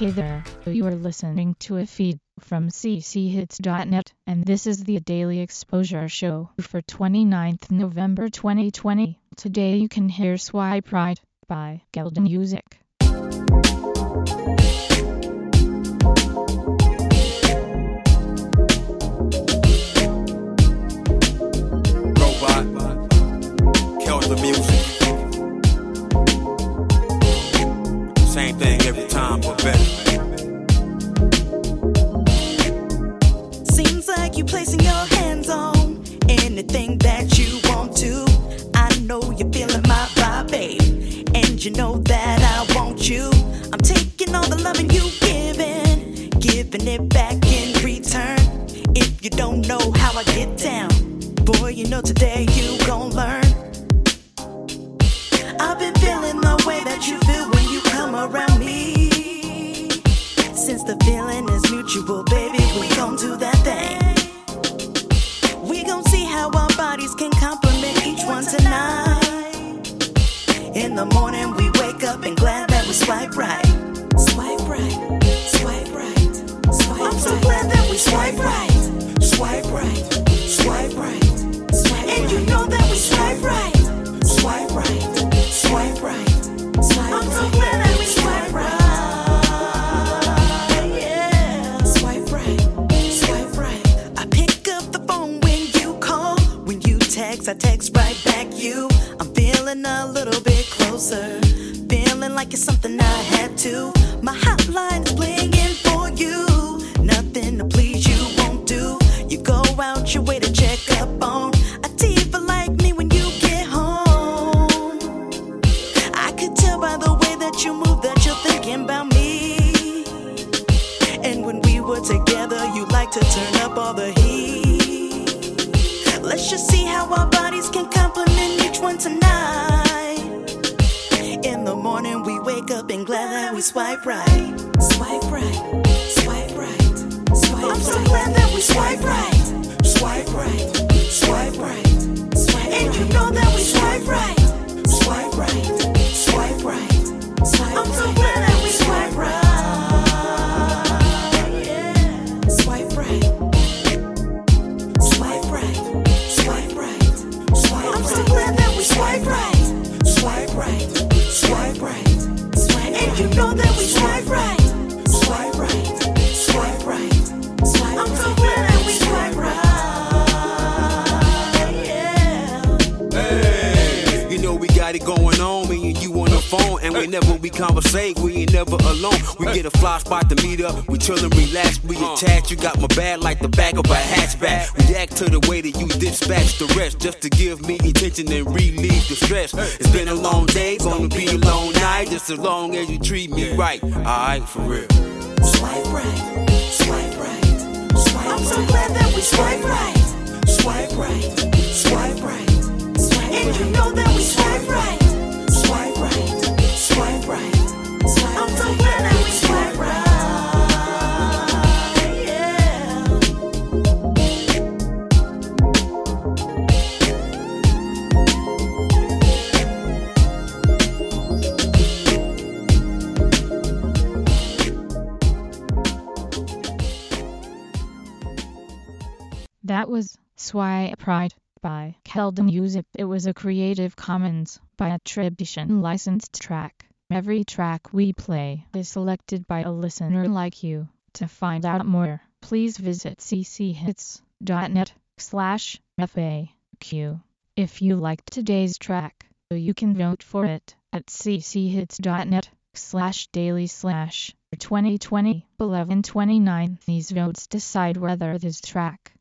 Hey there, you are listening to a feed from cchits.net, and this is the Daily Exposure Show for 29th November 2020. Today you can hear Swipe Right by Gelden Music. Robot, music. Seems like you placing your hands on anything that you want to. I know you're feeling my vibe, babe, and you know that I want you. I'm taking all the loving you giving, giving it back in return. If you don't know how I get down, boy, you know today you gon' learn. Since the feeling is mutual, baby, we gon' do that thing. We gon' see how our bodies can complement each one tonight. In the morning, we wake up and glad that we swipe right. Swipe right, swipe right, swipe right. I'm so glad that we swipe right. Something I had to. My hotline is blinging for you. Nothing to please you won't do. You go out your way to check up on a diva like me when you get home. I could tell by the way that you move that you're thinking about me. And when we were together, you like to turn up all the wake up and glad that we swipe right. Swipe right, swipe right, swipe right. I'm so glad that we swipe right. Swipe right, swipe right, swipe right. And you know that we you know that we swipe right. Swipe right, swipe right, swipe I'm glad that we swipe right. Yeah. Hey, you know we got it going on, the phone, and whenever we conversate, we ain't never alone. We get a fly spot to meet up, we chillin', relax, we uh. attach. You got my bag like the back of a hatchback. React to the way that you dispatch the rest, just to give me attention and relieve the stress. It's been a long day, gonna be a long night, just as long as you treat me right. Alright, for real. Swipe right, swipe right, swipe right. I'm so glad that we swipe right. Swipe right, swipe right, That was Swipe Right by Kelden Music. It was a Creative Commons by attribution licensed track. Every track we play is selected by a listener like you. To find out more, please visit cchits.net slash FAQ. If you liked today's track, you can vote for it at cchits.net slash daily slash 2020 1129. These votes decide whether this track